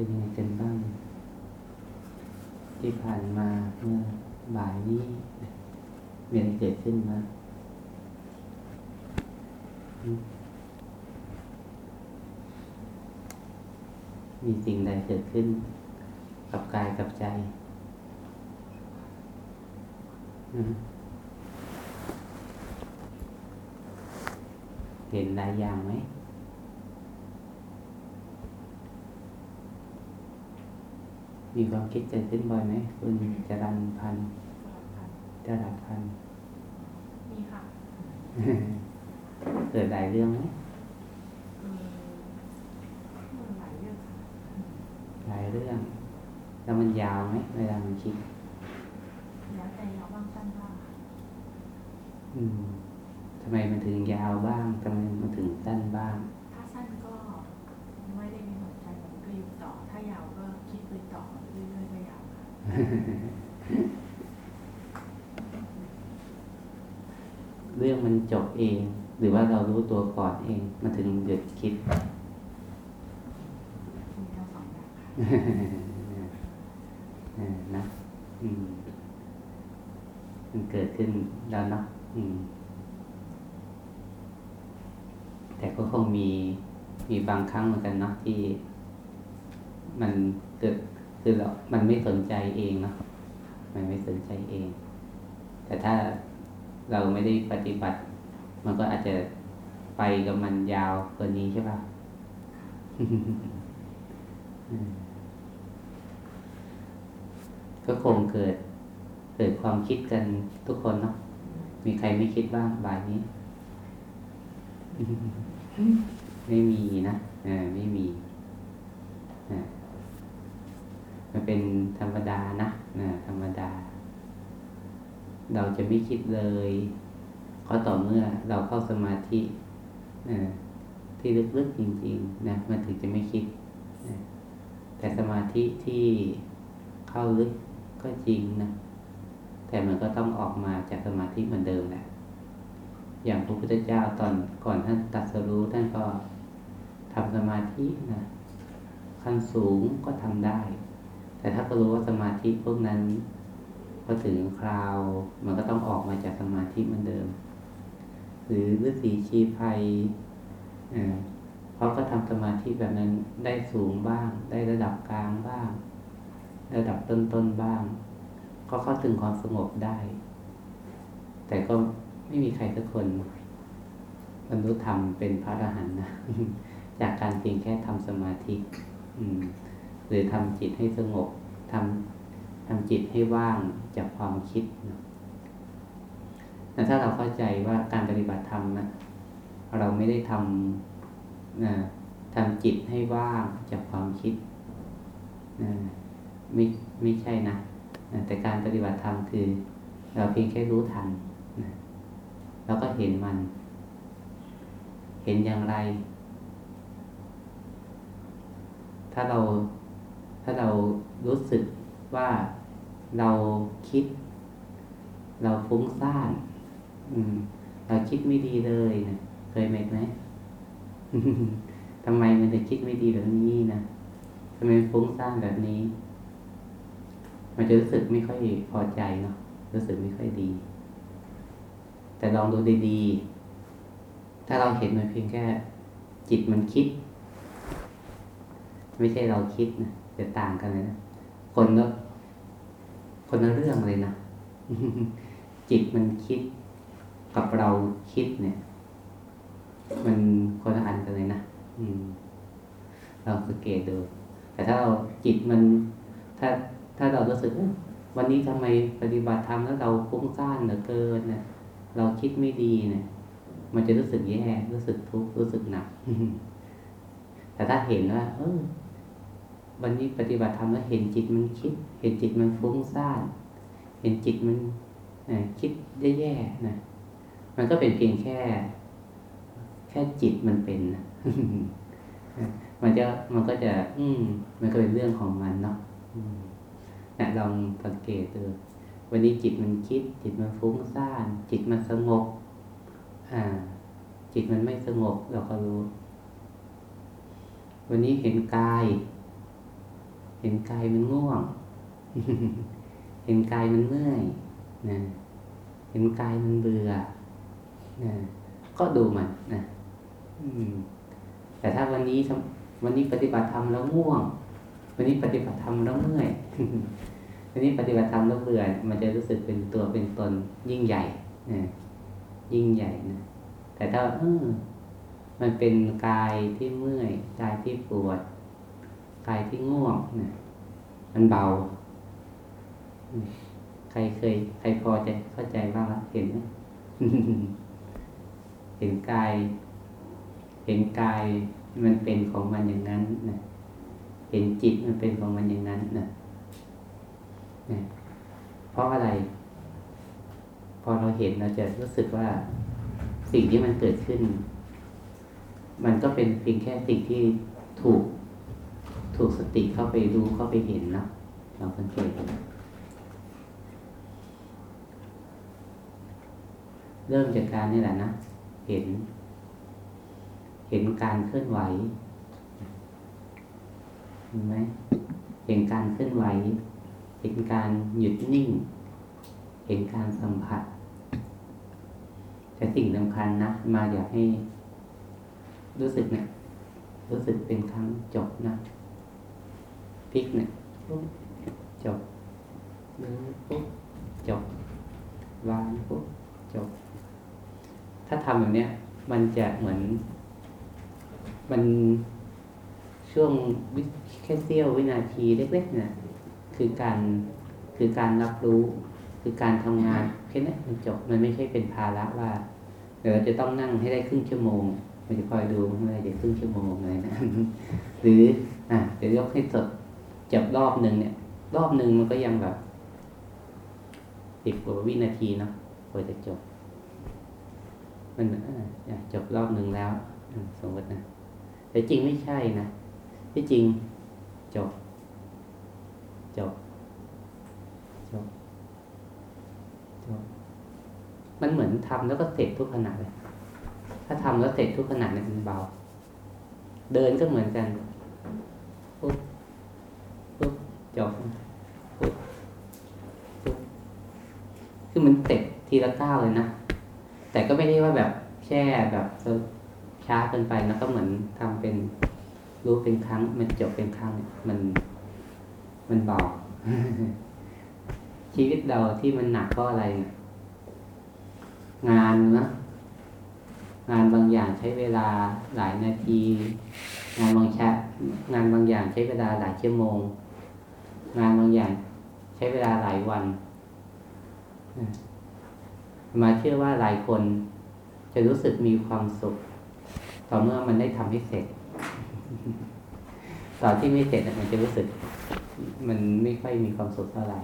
เป็นยังไงกันบ้าง ที่ผ่านมาเมื่อบ่ายนี้มีอะไรเกิดขึ้นมามมีสิ่งใดเกิดขึ้น กับกายกับใจเห็นหลายอย่างไหม มีความคิดเกิดขึ้นบ่อยไหมคุณจรันพันธ์จรันพันธ์มีค่ะ เกิดหลายเรื่องไหมมีมันหลายเรื่องค่ะหลายเรื่อง แล้วมันยาวไหมเวลามันคิดแล้วแต่ยาวบ้างสั้นบ้างค่ะอืมทำไมมันถึงยาวบ้างทำไมมันถึงสั้นบ้าง ถ้าสั้นก็ไม่ได้มีหัวใจผมก็อยู่ ต่อ ถ้ายาวก็คิดไปต่อเรื่อยๆก็ยาวค่ะเรื่องมันจบเอง หรือว่าเรารู้ตัวก่อนเอง มันถึงหยุดคิดมีทั้งสองอย่างค่ะเออนะอืมมันเกิดขึ้นแล้วเนาะอืมแต่ก็คงมีมีบางครั้งเหมือนกันเนาะที่ มันเกิดคือเรามันไม่สนใจเองเนาะมันไม่สนใจเอง แต่ถ้าเราไม่ได้ปฏิบัติ มันก็อาจจะไปกับมันยาวกว่านี้ใช่ปะก็คงเกิดเกิดความคิดกันทุกคนเนาะมีใครไม่คิดบ้างบ่ายนี้ ไม่มีนะเออไม่มีอ่า มันเป็นธรรมดานะนะธรรมดา เราจะไม่คิดเลยก็ต่อเมื่อเราเข้าสมาธินะที่ลึกๆจริง ๆ นะมันถึงจะไม่คิดนะแต่สมาธิที่เข้าลึกก็จริงนะแต่มันก็ต้องออกมาจากสมาธิเหมือนเดิมแหละอย่างพระพุทธเจ้าตอนก่อนท่านตัดสรู้ท่านก็ทำสมาธินะขั้นสูงก็ทำได้ แต่ถ้าก็รู้ว่าสมาธิพวกนั้นพอถึงคราว มันก็ต้องออกมาจากสมาธิเหมือนเดิม หรือฤาษีชีภัยเอ่อเขาก็ทำสมาธิแบบนั้นได้สูงบ้าง ได้ระดับกลางบ้าง ระดับต้นๆบ้าง ก็เข้าถึงความสงบได้ แต่ก็ไม่มีใครสักคนบรรลุธรรมเป็นพระอรหันต์นะ จากการเพียงแค่ทำสมาธิ อืม หรือทำจิตให้สงบทำทำจิตให้ว่างจากความคิดนะแต่ถ้าเราเข้าใจว่าการปฏิบัติธรรมนะเราไม่ได้ทำนะทำจิตให้ว่างจากความคิดนะไม่ไม่ใช่นะนะแต่การปฏิบัติธรรมคือ เราเพียงแค่รู้ทันนะแล้วก็เห็นมัน เห็นอย่างไร ถ้าเรา ถ้าเรารู้สึกว่าเราคิด เราฟุ้งซ่านเราคิดไม่ดีเลยนะเคยไหมไหมทำไมมันถึงคิดไม่ดีแบบนี้นะทำไมฟุ้งซ่านแบบนี้ มันจะรู้สึกไม่ค่อยพอใจเนาะรู้สึกไม่ค่อยดี แต่ลองดูดีๆ ถ้าเราเห็นมันเพียงแค่จิตมันคิด ไม่ใช่เราคิดนะ จะต่างกันเลยนะคนก็คนละเรื่องเลยนะจิตมันคิดกับเราคิดเนี่ย มันคนละอันกันเลยนะอืม เราสังเกตดู แต่ถ้าเราจิตมัน ถ้าถ้าเรารู้สึกวันนี้ทำไมปฏิบัติธรรมแล้วเราฟุ้งซ่านเหลือเกินเนะเราคิดไม่ดีเนี่ย มันจะรู้สึกแย่รู้สึกทุกข์รู้สึกหนักแต่ถ้าเห็นว่า เออ วันนี้ปฏิบัติธรรมแล้วเห็นจิตมันคิด เห็นจิตมันฟุ้งซ่าน เห็นจิตมันคิดแย่ๆนะ มันก็เป็นเพียงแค่ แค่จิตมันเป็นนะมันจะมันก็จะ อืม มันก็เป็นเรื่องของมันเนาะนะลองสังเกตดูวันนี้จิตมันคิด จิตมันฟุ้งซ่าน จิตมันสงบ อ่า จิตมันไม่สงบเราก็รู้ วันนี้เห็นกาย เห็นกายมันง่วง เห็นกายมันเมื่อยนะเห็นกายมันเบื่อนะก็ดูมันนะอืมแต่ถ้าวันนี้วันนี้ปฏิบัติธรรมแล้วง่วง วันนี้ปฏิบัติธรรมแล้วเมื่อยวันนี้ปฏิบัติธรรมแล้วเบื่อ มันจะรู้สึกเป็นตัวเป็นตนยิ่งใหญ่นะยิ่งใหญ่นะแต่ถ้าเออมันเป็นกายที่เมื่อยกายที่ปวด กายที่ง่วงนะมันเบา ใครเคย ใครพอจะเข้าใจบ้างละเห็นไหมเห็นกาย เห็นกายมันเป็นของมันอย่างนั้นนะเห็นจิตมันเป็นของมันอย่างนั้นนะนะเพราะอะไร พอเราเห็นเราจะรู้สึกว่าสิ่งที่มันเกิดขึ้น มันก็เป็นเพียงแค่สิ่งที่ถูก ถูกสติเข้าไปรู้เข้าไปเห็นนะเราสังเกตเริ่มจากการนี่แหละนะ เห็น เห็นการเคลื่อนไหวเห็นไหมเห็นการเคลื่อนไหว เห็นการหยุดนิ่ง เห็นการสัมผัส แต่สิ่งสำคัญนะ มาอยากให้ รู้สึกเนี่ยรู้สึกเป็นครั้งจบนะ พลิกเนี่ยปุ๊บจบมือปุ๊บจบวางปุ๊บจบ ถ้าทำแบบเนี้ย มันจะเหมือน มันช่วงวิแค่เสี้ยววินาทีเล็กๆเนี่ยคือการคือการรับรู้คือการทำงานแค่นี้มันจบมันไม่ใช่เป็นภาระว่าเดี๋ยวเราจะต้องนั่งให้ได้ครึ่งชั่วโมงมันจะคอยดูเมื่อไหรจะครึ่งชั่วโมงเลยนะหรืออะเดี๋ยวยกให้สด จบรอบหนึ่งเนี่ย รอบหนึ่งมันก็ยังแบบสิบกว่าวินาทีเนาะกว่าจะจบ มันจบรอบหนึ่งแล้ว สมมตินะ แต่จริงไม่ใช่นะ ที่จริงจบ จบ จบ จบ มันเหมือนทำแล้วก็เสร็จทุกขณะเลย ถ้าทำแล้วเสร็จทุกขณะเนี่ยมันเบา เดินก็เหมือนกันปุ๊บ ปุ๊บจบปุ๊บปุ๊บคือมันเสร็จทีละก้าวเลยนะ แต่ก็ไม่ได้ว่าแบบแช่แบบช้าเกินไปแล้วก็เหมือนทำเป็นรู้เป็นครั้ง มันจบเป็นครั้งเนี่ยมันมันเบาชีวิตเราที่มันหนักก็อะไร งานนะงานบางอย่างใช้เวลาหลายนาที งานบางชะงานบางอย่างใช้เวลาหลายชั่วโมง งานบางอย่างใช้เวลาหลายวันมาเชื่อว่าหลายคนจะรู้สึกมีความสุข ต่อเมื่อมันได้ทำให้เสร็จตอนที่ไม่เสร็จมันจะรู้สึก มันไม่ค่อยมีความสุขเท่าไหร่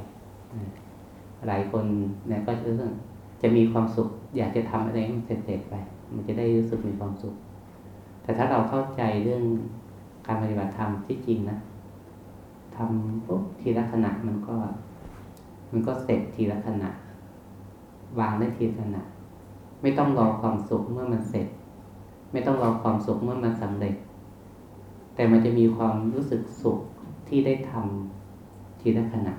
หลายคนเนี่ยก็จะรู้สึกจะมีความสุข อยากจะทำอะไรให้มันเสร็จๆไป มันจะได้รู้สึกมีความสุข แต่ถ้าเราเข้าใจเรื่องการปฏิบัติธรรมที่จริงนะ ทำปุ๊บทีละขณะมันก็ มันก็เสร็จทีละขณะ วางได้ทีละขณะ ไม่ต้องรอความสุขเมื่อมันเสร็จ ไม่ต้องรอความสุขเมื่อมันสำเร็จ แต่มันจะมีความรู้สึกสุขที่ได้ทำทีละขณะ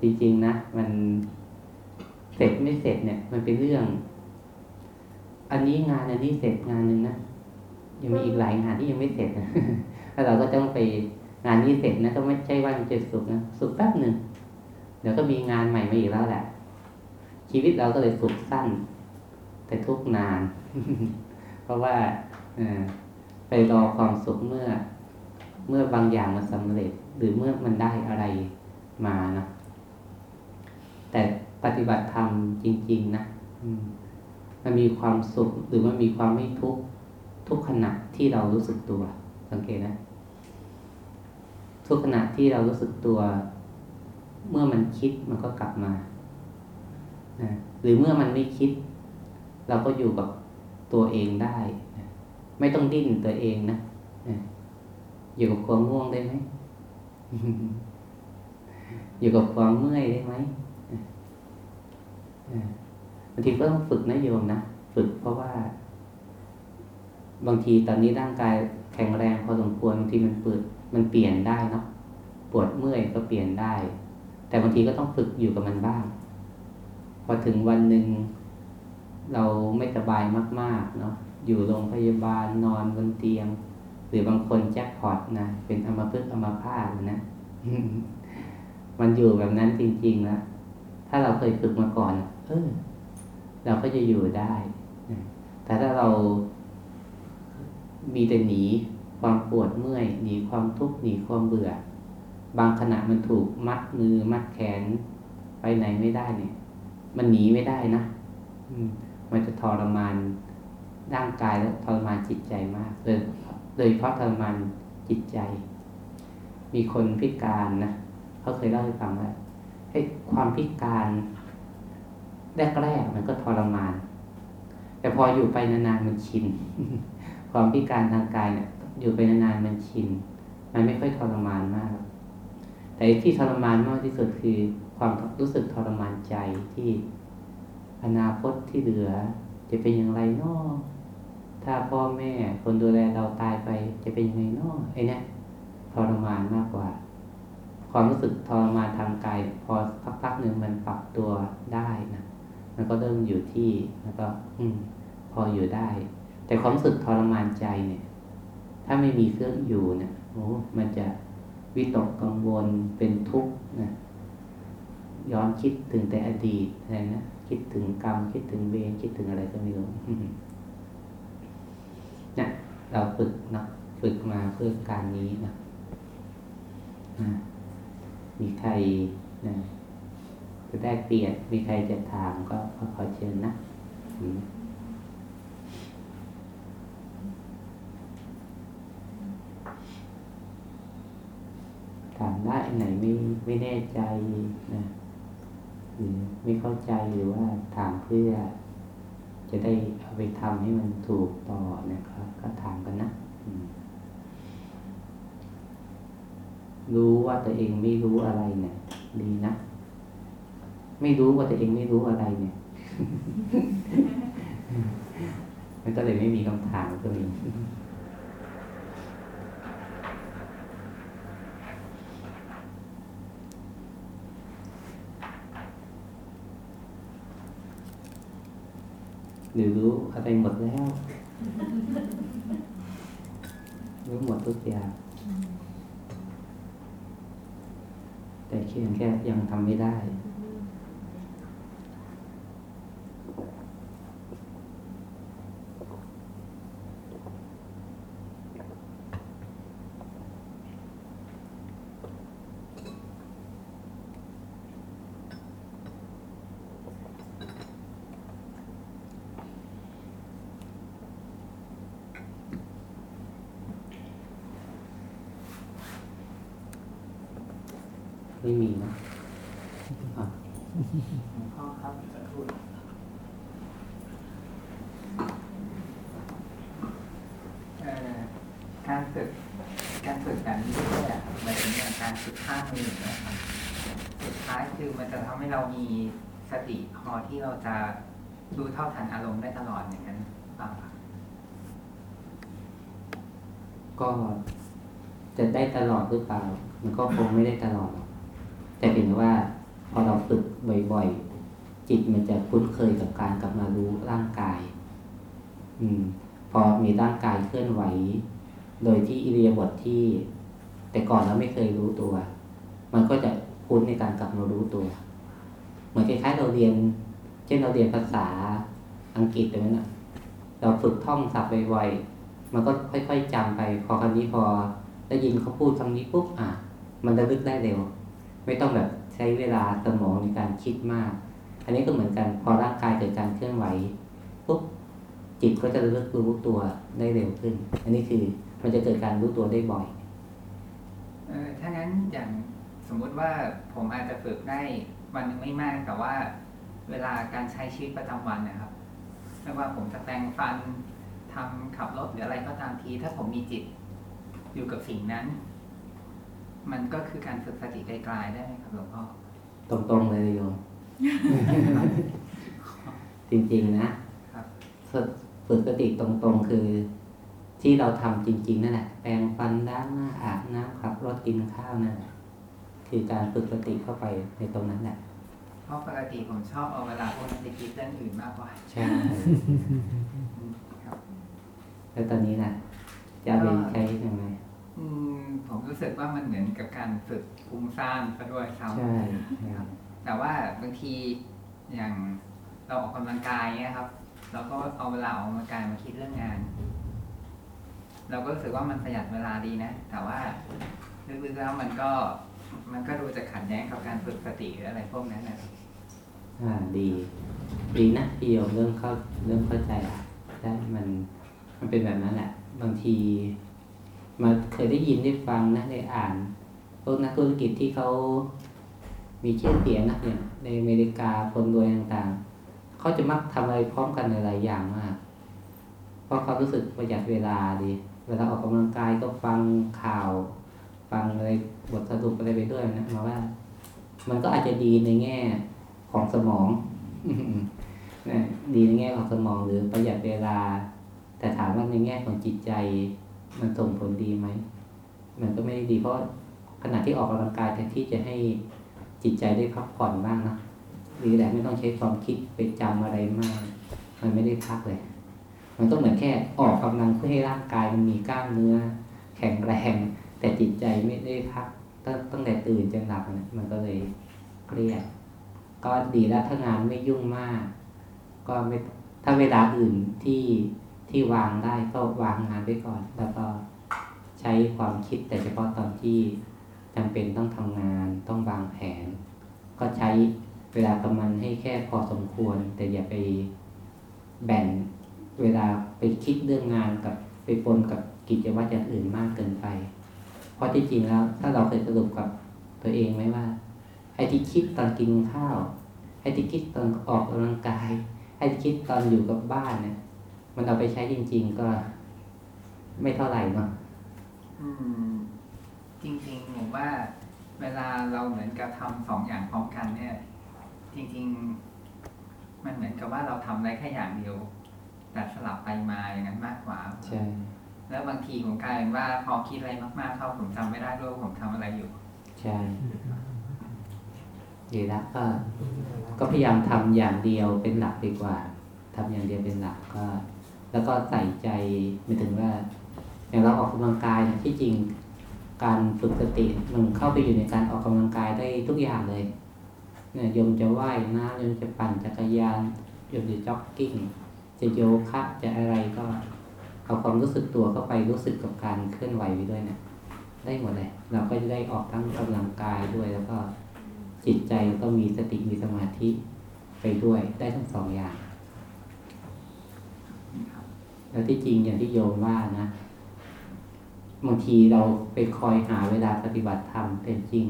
จริงๆนะมันเสร็จไม่เสร็จเนี่ย มันเป็นเรื่อง อันนี้งานอันนี้เสร็จงานหนึ่งนะยังมีอีกหลายงานที่ยังไม่เสร็จนะ แล้วเราก็ต้องไปงานนี้เสร็จนะก็ไม่ใช่ว่ามันจะสุขนะสุขแป๊บหนึ่งเดี๋ยวก็มีงานใหม่มาอีกแล้วแหละ ชีวิตเราก็เลยสุขสั้น แต่ทุกนาน เพราะว่าไปรอความสุขเมื่อ เมื่อบางอย่างมันสำเร็จ หรือเมื่อมันได้อะไรมานะแต่ปฏิบัติธรรมจริง ๆ นะมันมีความสุขหรือมันมีความไม่ทุกข์ทุกขณะที่เรารู้สึกตัว สังเกตนะ ทุกขณะที่เรารู้สึกตัว เมื่อมันคิดมันก็กลับมานะหรือเมื่อมันไม่คิด เราก็อยู่กับตัวเองได้นะไม่ต้องดิ้นตัวเองนะนะอยู่กับความง่วงได้ไหมอยู่กับความเมื่อยได้ไหมบางทีก็ต้องฝึกนะโยมนะฝึกเพราะว่า บางทีตอนนี้ร่างกายแข็งแรงพอสมควรบางทีมันเปิด มันเปลี่ยนได้เนาะปวดเมื่อยก็เปลี่ยนได้ แต่บางทีก็ต้องฝึกอยู่กับมันบ้าง พอถึงวันหนึ่งเราไม่สบายมาก ๆ เนาะอยู่โรงพยาบาลนอนบนเตียง หรือบางคนแจ็คพอตนะเป็นอัมพฤกอัมพาตนะ มันอยู่แบบนั้นจริงๆนะถ้าเราเคยฝึกมาก่อน เออ เราก็จะอยู่ได้แต่ถ้าเรามีแต่หนี ความปวดเมื่อยหนีความทุกข์หนีความเบื่อ บางขณะมันถูกมัดมือมัดแขนไปไหนไม่ได้เนี่ย มันหนีไม่ได้นะอืมมันจะทรมานร่างกายและทรมานจิตใจมากเลยโดยเฉพาะทรมานจิตใจ มีคนพิการนะเขาเคยเล่าให้ฟังว่าไอ้ความพิการแรกๆมันก็ทรมาน แต่พออยู่ไปนานๆมันชิน ความพิการทางกายเนี่ย อยู่ไปนานๆมันชิน มันไม่ค่อยทรมานมาก แต่ที่ทรมานมากที่สุดคือความรู้สึกทรมานใจที่อนาคตที่เหลือ จะเป็นอย่างไรนาะถ้าพ่อแม่คนดูแลเราตายไป จะเป็นยังไงนาะไอ้เนี่ยทรมานมากกว่า ความรู้สึกทรมานทางกายพอสักพักหนึ่งมันปรับตัวได้นะมันก็เริ่มอยู่ที่แล้วก็ อืม พออยู่ได้ แต่ความรู้สึกทรมานใจเนี่ย ถ้าไม่มีเครื่องอยู่เนี่ยโอ้มันจะวิตกกังวลเป็นทุกข์นะย้อนคิดถึงแต่อดีตอะไรนะคิดถึงกรรมคิดถึงเวรคิดถึงอะไรก็ไม่รู้นี่ยเราฝึกเนาะฝึกมาเพื่อการนี้นะอ่ามีใครนะจะได้เปลี่ยนมีใครจะถามก็ขอเชิญนะ ถามได้อันไหนไม่ไม่แน่ใจนะหรือไม่เข้าใจหรือว่าถามเพื่อ จะได้เอาไปทำให้มันถูกต่อนะครับ ก็ถามกันนะรู้ว่าตัวเองไม่รู้อะไรเนี่ยดีนะไม่รู้ว่าตัวเองไม่รู้อะไรเนี่ยมันก็เลยไม่มีคำถามก็มี หรือรู้อะไรหมดแล้ว รู้หมดทุกอย่างแต่เพียงแค่ยังทำไม่ได้ ไม่มีนะอะหลวงพ่อครับจะพูดการฝึกการฝึกแบบนี้ด้วยหมายถึงอย่างการฝึกท่ามือนะครับสุดท้ายคือมันจะทำให้เรามีสติพอที่เราจะรู้เท่าทันอารมณ์ได้ตลอดอย่างนั้นเปล่าก็จะได้ตลอดหรือเปล่า มันก็คงไม่ได้ตลอดหรอก แต่เห็นว่าพอเราฝึกบ่อยๆ จิตมันจะคุ้นเคยกับการกลับมารู้ร่างกาย อืม พอมีร่างกายเคลื่อนไหว โดยที่อิเลียบทที่ แต่ก่อนเราไม่เคยรู้ตัว มันก็จะคุ้นในการกลับมารู้ตัวเหมือนคล้ายๆเราเรียน เช่นเราเรียนภาษาอังกฤษอย่างนั้นนะเราฝึกท่องศัพท์บ่อยๆมันก็ค่อย ๆจำไป พอคำนี้พอได้ยินเขาพูดคำนี้ปุ๊บอะ มันระลึกได้เร็ว ไม่ต้องแบบใช้เวลาสมองในการคิดมาก อันนี้ก็เหมือนกันพอร่างกายเกิดการเคลื่อนไหวปุ๊บจิตก็จะระลึกรู้ตัวได้เร็วขึ้น อันนี้คือมันจะเกิดการรู้ตัวได้บ่อยเออถ้างั้นอย่างสมมุติว่าผมอาจจะฝึกได้วันหนึ่งไม่มากแต่ว่า เวลาการใช้ชีวิตประจำวันนะครับไม่ว่าผมจะแปรงฟันทำขับรถหรืออะไรก็ตามที ถ้าผมมีจิตอยู่กับสิ่งนั้น มันก็คือการฝึกสติไกลๆได้ไหมครับหลวงพ่อตรงๆเลยโยมจริงๆนะครับฝึกฝึกสติตรงๆ คือ ที่เราทำจริง ๆ นั่นแหละแปรงฟันล้างหน้าอาบน้ำขับรถกินข้าวนั่นแหละคือการฝึกสติเข้าไปในตรงนั้นแหละเพราะปกติผมชอบเอาเวลาพวกนั้นไปคิดเรื่องอื่นมากกว่าใช่ครับแล้วตอนนี้น่ะจะเอาไปใช้ยังไงอืม ผมรู้สึกว่ามันเหมือนกับการฝึกภูมิสร้างซะด้วยซ้ใช่ำครับแต่ว่าบางทีอย่างเราออกกำลังกายเนี่ยครับ เราก็เอาเวลาออกกำลังกายมาคิดเรื่องงาน เราก็รู้สึกว่ามันประหยัดเวลาดีนะ แต่ว่าลึกๆแล้วมันก็มันก็ดูจะขัดแย้งกับการฝึกสติหรืออะไรพวกนั้นนะครับอ่าดีดีนะพี่โยมเริ่มเข้าเริ่มเข้าใจละได้มันมันเป็นแบบนั้นแหละ บางที มาเคยได้ยินได้ฟังนะได้อ่านพวกนักธุรกิจที่เขามีชื่อเสียงนะเนี่ยในอเมริกาคนรวยต่างๆเขาจะมักทำอะไรพร้อมกันหลายอย่างมาก เพราะเขารู้สึกประหยัดเวลาดีเวลาออกกำลังกายก็ฟังข่าว ฟังอะไรบทสรุปอะไรไปด้วยนะมาว่า มันก็อาจจะดีในแง่ของสมองนะดีในแง่ของสมองหรือประหยัดเวลา แต่ถามว่าในแง่ของจิตใจ มันส่งผลดีไหม มันก็ไม่ได้ดีเพราะขณะที่ออกกำลังกายแทนที่จะให้จิตใจได้พักผ่อนบ้างนะหรือแต่ไม่ต้องใช้ความคิดไปจำอะไรมาก มันไม่ได้พักเลย มันก็เหมือนแค่ออกกำลังเพื่อให้ร่างกายมันมีกล้ามเนื้อ แข็งแรง แต่จิตใจไม่ได้พักตั้งตั้งแต่ตื่นจนหลับนะมันก็เลยเครียดก็ดีแล้วถ้างานไม่ยุ่งมาก ก็ไม่ถ้าเวลาอื่นที่ ที่วางได้ก็วางงานไว้ก่อน แล้วก็ใช้ความคิดแต่เฉพาะตอนที่จำเป็นต้องทำงานต้องวางแผน ก็ใช้เวลากับมันให้แค่พอสมควร แต่อย่าไปแบ่งเวลาไปคิดเรื่องงานกับไปปนกับกิจวัตรอย่างอื่นมากเกินไป เพราะที่จริงแล้ว ถ้าเราเคยสรุปกับตัวเองไหมว่าไอ้ที่คิดตอนกินข้าวไอ้ที่คิดตอนออกกำลังกายไอ้ที่คิดตอนอยู่กับบ้านเนี่ย มันเอาไปใช้จริง ๆ ก็ไม่เท่าไหร่เนาะอืม จริงๆผมว่า เวลาเราเหมือนกับทำสองอย่างพร้อมกันเนี่ย จริง ๆ มันเหมือนกับว่าเราทำได้แค่อย่างเดียวแต่สลับไปมาอย่างนั้นมากกว่าใช่แล้วบางทีผมกลายเป็นว่าพอคิดอะไรมากๆเข้าผมจำไม่ได้ด้วยว่าผมทำอะไรอยู่ ใช่ดีแล้วก็ ก็พยายามทำอย่างเดียวเป็นหลักดีกว่าทำอย่างเดียวเป็นหลักก็ แล้วก็ใส่ใจหมายถึงว่า อย่างเราออกกำลังกายเนี่ยที่จริงการฝึกสติมันเข้าไปอยู่ในการออกกำลังกายได้ทุกอย่างเลยเนี่ยโยมจะว่ายน้ำโยมจะปั่นจักรยานโยมจะจ็อกกิ้งจะโยคะจะอะไรก็เอาความรู้สึกตัวเข้าไปรู้สึกกับการเคลื่อนไหวไปด้วยเนี่ยได้หมดเลย เราก็จะได้ออกทั้งกำลังกายด้วยแล้วก็จิตใจก็มีสติมีสมาธิไปด้วยได้ทั้งสองอย่าง แล้วที่จริงอย่างที่โยมว่านะบางทีเราไปคอยหาเวลาปฏิบัติธรรมแต่จริง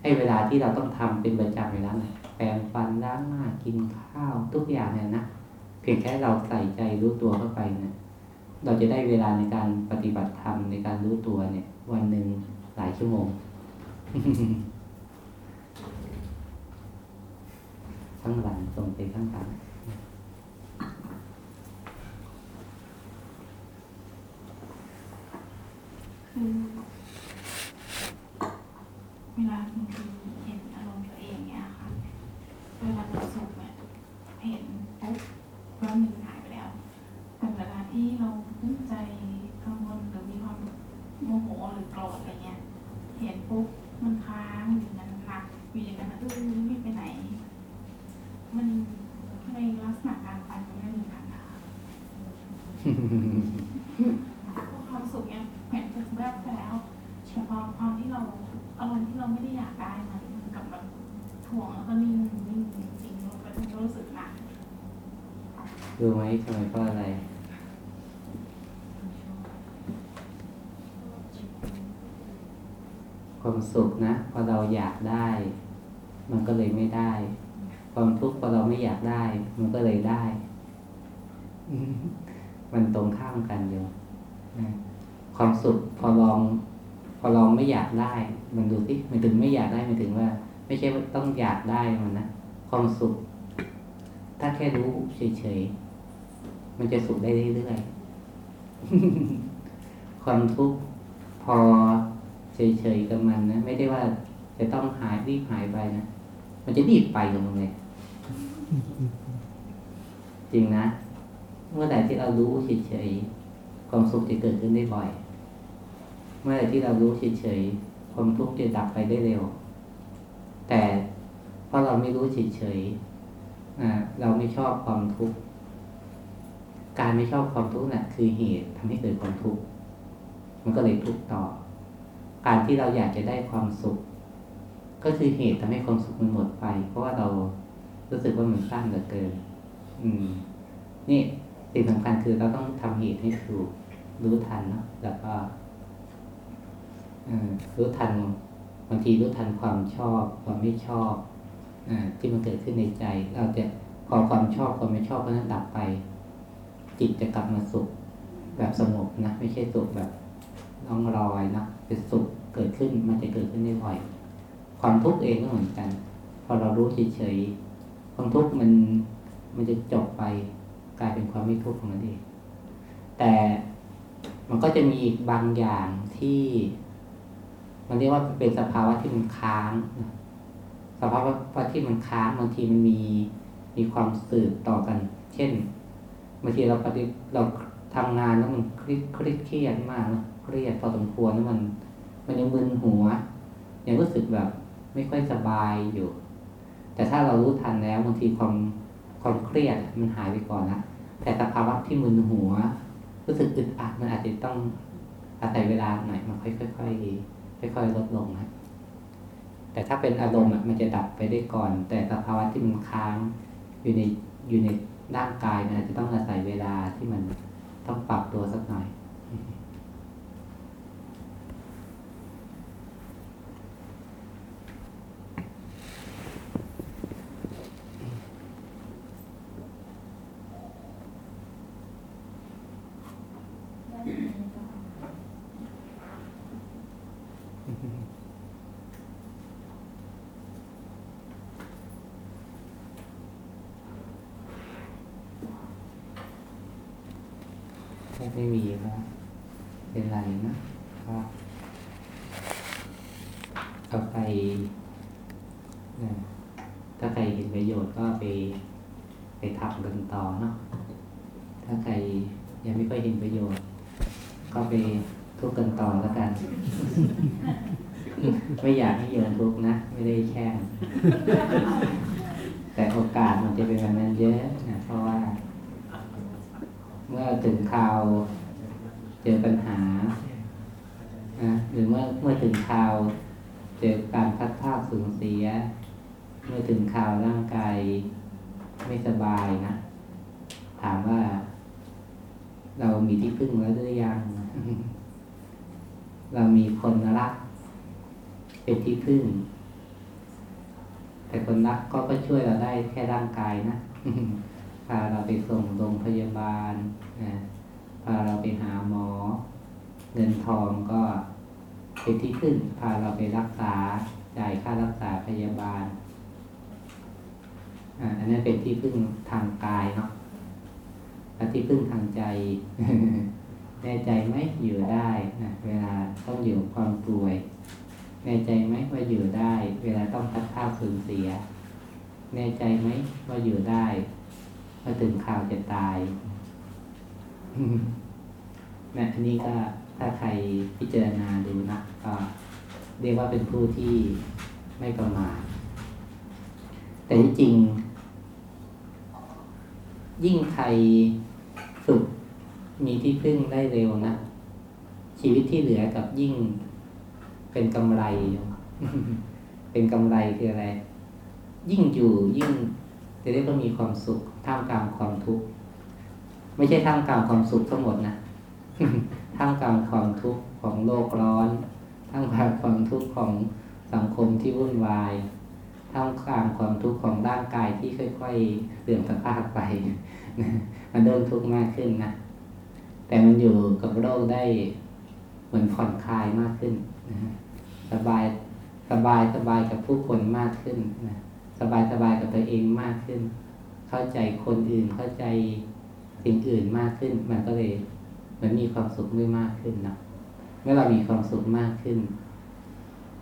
ให้เวลาที่เราต้องทำเป็นประจำอยู่แล้วนะแปรงฟันล้างหน้ากินข้าวทุกอย่างเนี่ยนะเพียงแค่เราใส่ใจรู้ตัวเข้าไปเนี่ยเราจะได้เวลาในการปฏิบัติธรรมในการรู้ตัวเนี่ย วันหนึ่งหลายชั่วโมง ข้างหลังส่งไปข้างหลัง คือเวลาบางทีเห็นอารมณ์ตัวเองเนี่ยค่ะ เวลาเราสุขเนี่ยเห็นปุ๊บแป๊บหนึงหายไปแล้วแต่เวลาที่เราตั้งใจกังวลหรือมีความโมโหหรือโกรธอะไรเงี้ย เห็นปุ๊บมันค้างอยู่นั้นหนักอยู่อย่างนั้นนะเออไม่ไปไหน มันในลักษณะการไปมันไม่เหมือนกันนะคะ พวกความสุขเนี่ยเห็นถึงแวบไปแล้วเฉพาะความที่เราอารมณ์ที่เราไม่ได้อยากได้มันมันกลับมาถ่วงแล้วก็นิ่งนิ่งจริงๆมันก็รู้สึกหนักรู้ไหมทำไมเพราะอะไรความสุขนะพอเราอยากได้ มันก็เลยไม่ได้ ความทุกข์พอเราไม่อยากได้ มันก็เลยได้ มันตรงข้ามกันอยู่นะความสุขพอลองพ อลองไม่อยากได้ มันดูสิมันถึงไม่อยากได้มันถึงว่า ไม่ใช่ว่าต้องอยากได้มันนะความสุข ถ้าแค่รู้เฉยๆมันจะสุขได้เรื่อยๆความทุกข์พอเฉยๆกับมันนะไม่ได้ว่าจะต้องหายรีบหายไปนะมันจะรีบไปลงเลยจริงนะ เมื่อไหร่ที่เรารู้เฉยๆความสุขจะเกิดขึ้นได้บ่อย มื่อไรที่เรารู้เฉยๆความทุกข์จะดับไปได้เร็ว แต่เพราะเราไม่รู้เฉยๆอ่าเราไม่ชอบความทุกข์การไม่ชอบความทุกข์น่ะ คือเหตุทำให้เกิดความทุกข์มันก็เลยทุกข์ต่อ การที่เราอยากจะได้ความสุข ก็คือเหตุทำให้ความสุขมันหมดไป เพราะว่าเรารู้สึกว่ามันสั้นเหลือเกิน อืม นี่สิ่งสำคัญคือเราต้องทำเหตุให้ถูกรู้ทันเนาะแล้วก็ รู้ทันบางทีรู้ทันความชอบ ความไม่ชอบอที่มันเกิดขึ้นในใจ เราจะพอความชอบความไม่ชอบนั้นดับไป จิตจะกลับมาสุขแบบสงบนะ ไม่ใช่สุขแบบน้องรอยนะเป็นสุขเกิดขึ้นมันจะเกิดขึ้นได้บ่อย ความทุกข์เองก็เหมือนกัน พอเรารู้เฉยๆความทุกข์มันมันจะจบไปกลายเป็นความไม่ทุกข์ของมันเองแต่มันก็จะมีอีกบางอย่างที่ มันเรียกว่าเป็นสภาวะที่มันค้างสภาวะที่มันค้างบางทีมันมีมีความสืบต่อกัน เช่นบางทีเราปฏิเราทำงานแล้วมันเครียดเครียดเครียดมากนะเครียดพอสมควรแล้วมันมันยังมึนหัวยังรู้สึกแบบไม่ค่อยสบายอยู่ แต่ถ้าเรารู้ทันแล้วบางทีความความเครียดมันหายไปก่อนละแต่สภาวะที่มึนหัว รู้สึกอึดอัดมันอาจจะต้องอาศัยเวลาหน่อยมันค่อยๆ ค่อยๆค่อยลดลงนะแต่ถ้าเป็นอารมณ์มันจะดับไปได้ก่อน แต่สภาวะที่มันค้างอยู่ในอยู่ในร่างกายนะจะต้องอาศัยเวลาที่มันต้องปรับตัวสักหน่อย ไม่มีก็เป็นไรนะก็เอาไปนะถ้าใครเห็นประโยชน์ก็ไปไปทำกันต่อเนาะถ้าใครยังไม่ค่อยเห็นประโยชน์ ก็ไปทุกข์กันต่อแล้วกัน ไม่อยากให้โยนทุกข์นะ ไม่ได้แช่งแต่โอกาสมันจะเป็นแบบนั้นเยอะนะเพราะว่า เมื่อถึงคราวเจอปัญหานะหรือเมื่อเมื่อถึงคราวเจอการพัดพลาดสูญเสีย เมื่อถึงคราวร่างกายไม่สบายนะ ถามว่า เรามีที่พึ่งแล้วหรือยัง เรามีคนรัก เป็นที่พึ่ง แต่คนรักก็ก็ช่วยเราได้แค่ร่างกายนะพาเราไปส่งโรงพยาบาลนะพาเราไปหาหมอ เงินทองก็เป็นที่พึ่งพาเราไปรักษาจ่ายค่ารักษาพยาบาลอันนั้นเป็นที่พึ่งทางกายเนาะแล้วที่พึ่งทางใจ แน่ใจไหมอยู่ได้นะเวลาต้องอยู่ความป่วยแน่ใจไหมว่าอยู่ได้ เวลาต้องพัดข้าวสูญเสียแน่ใจไหมว่าอยู่ได้เมื่อถึงข่าวจะตายนะอันนี้ก็ถ้าใครพิจารณาดูนะก็เรียกว่าเป็นผู้ที่ไม่ประมาทแต่ที่จริง ยิ่งใครฝึก มีที่พึ่งได้เร็วนะ ชีวิตที่เหลือกับยิ่งเป็นกำไร เป็นกำไรคืออะไร ยิ่งอยู่ยิ่งจะเรียกว่ามีความสุขท่ามกลางความทุกข์ไม่ใช่ท่ามกลางความสุขทั้งหมดนะท่ามกลางความทุกข์ของโลกร้อน ท่ามกลางความทุกข์ของสังคมที่วุ่นวาย ท่ามกลางความทุกข์ของร่างกายที่ค่อยๆเสื่อมสภาพไป มันเริ่มทุกข์มากขึ้นนะ แต่มันอยู่กับโลกได้เหมือนผ่อนคลายมากขึ้นนะสบายสบายสบายกับผู้คนมากขึ้นนะสบายสบายกับตัวเองมากขึ้น เข้าใจคนอื่นเข้าใจสิ่งอื่นมากขึ้น มันก็เลยเหมือนมีความสุขไม่มากขึ้นเนาะมื่อเรามีความสุขมากขึ้น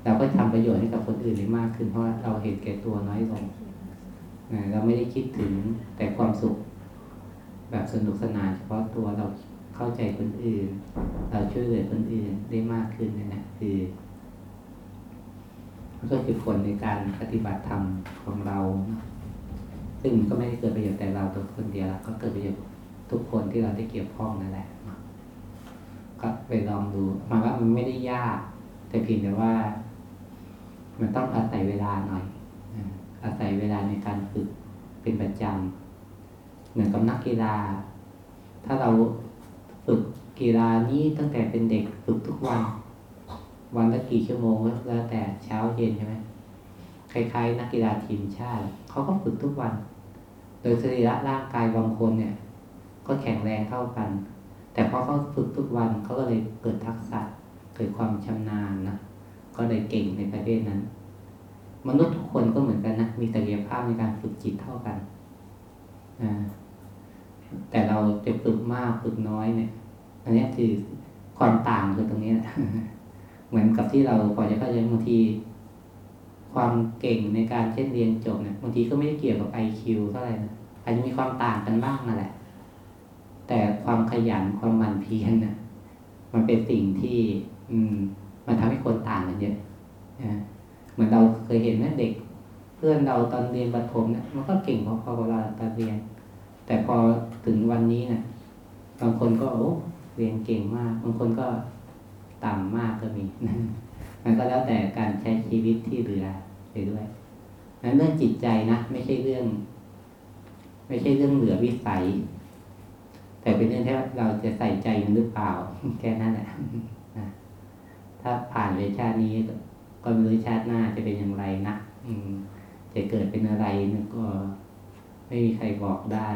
เราก็ทำประโยชน์ให้กับคนอื่นได้มากขึ้น เพราะว่าเราเห็นแก่ตัวน้อยลงนะเราไม่ได้คิดถึงแต่ความสุข แบบสนุกสนานเฉพาะตัวเรา เข้าใจคนอื่นเราช่วยเหลือคนอื่นได้มากขึ้นเนี่ยนะคือมันก็คือผลในการปฏิบัติธรรมของเรา ซึ่งมันก็ไม่ได้เกิดประโยชน์แต่เราตัวคนเดียวก็เกิดประโยชน์ทุกคนที่เราได้เกี่ยวข้องนั่นแหละก็ไปลองดูหมายว่ามันไม่ได้ยาก แต่เพียงแต่ว่า มันต้องอาศัยเวลาหน่อยอาศัยเวลาในการฝึกเป็นประจำเหมือนกับนักกีฬา ถ้าเรา ฝึกกีฬานี้ตั้งแต่เป็นเด็กฝึกทุกวัน วันละกี่ชั่วโมงก็แล้วแต่เช้าเย็นใช่ไหมคล้ายๆ นักกีฬาทีมชาติเขาก็ฝึกทุกวัน โดยสรีระร่างกายบางคนเนี่ย ก็แข็งแรงเท่ากัน แต่พอเขาฝึกทุกวันเขาก็เลยเกิดทักษะเกิดความชำนาญนะก็เลยเก่งในประเภทนั้น มนุษย์ทุกคนก็เหมือนกันนะมีศักยภาพในการฝึกจิตเท่ากันอ่า แต่เราจะฝึกมากฝึกน้อยเนี่ย อันนี้คือความต่างคือตรงนี้แหละเหมือนกับที่เราพอจะเข้าใจบางที ความเก่งในการเช่นเรียนจบเนี่ยบางทีก็ไม่ได้เกี่ยวกับ IQ เท่าไหร่นะอาจจะมีความต่างกันบ้างนั่นแหละ แต่ความขยันความหมั่นเพียรนะมันเป็นสิ่งที่ อืม มันทำให้คนต่างกันเยอะนะเหมือนเราเคยเห็นนะเด็ก เพื่อนเราตอนเรียนประถมเนี่ยมันก็เก่งพอๆกับเราตอนเรียน แต่พอถึงวันนี้เนี่ยบางคนก็โอ้เรียนเก่งมาก บางคนก็ต่ำมากก็มีมันก็แล้วแต่การใช้ชีวิตที่เหลือไปด้วยนั้นเรื่องจิตใจนะไม่ใช่เรื่อง ไม่ใช่เรื่องเหลือวิสัย แต่เป็นเรื่องที่เราจะใส่ใจมันหรือเปล่า แค่นั้นแหละถ้าผ่านเลยชาตินี้ก็ก็ไม่รู้ชาติหน้าจะเป็นอย่างไรนะอืม จะเกิดเป็นอะไรก็ ไม่มีใครบอกได้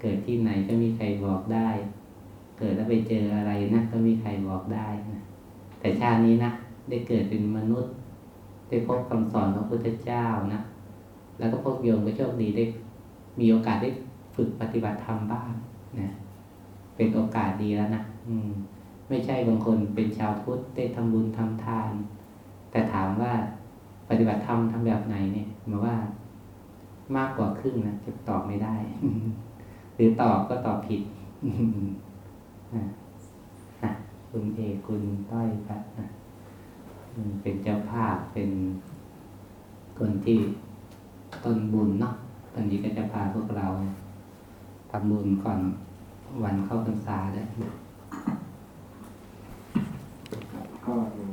เกิดที่ไหนก็มีใครบอกได้ เกิดแล้วไปเจออะไรนะก็มีใครบอกได้นะแต่ชาตินี้นะได้เกิดเป็นมนุษย์ ได้พบคำสอนของพระพุทธเจ้านะแล้วก็พวกโยมก็โชคดีได้ มีโอกาสได้ฝึกปฏิบัติธรรมบ้างนะเป็นโอกาสดีแล้วนะอืม ไม่ใช่บางคนเป็นชาวพุทธได้ทำบุญทำทาน แต่ถามว่าปฏิบัติธรรมทำแบบไหนเนี่ยหมายว่า มากกว่าครึ่งนะจะตอบไม่ได้ หรือตอบก็ตอบผิดอะอะคุณเอกคุณต้อยครับอะอืมเป็นเจ้าภาพเป็นคนที่ต้นบุญเนาะตอนนี้ก็จะพาพวกเราทำบุญก่อนวันเข้าพรรษาเลยก็มี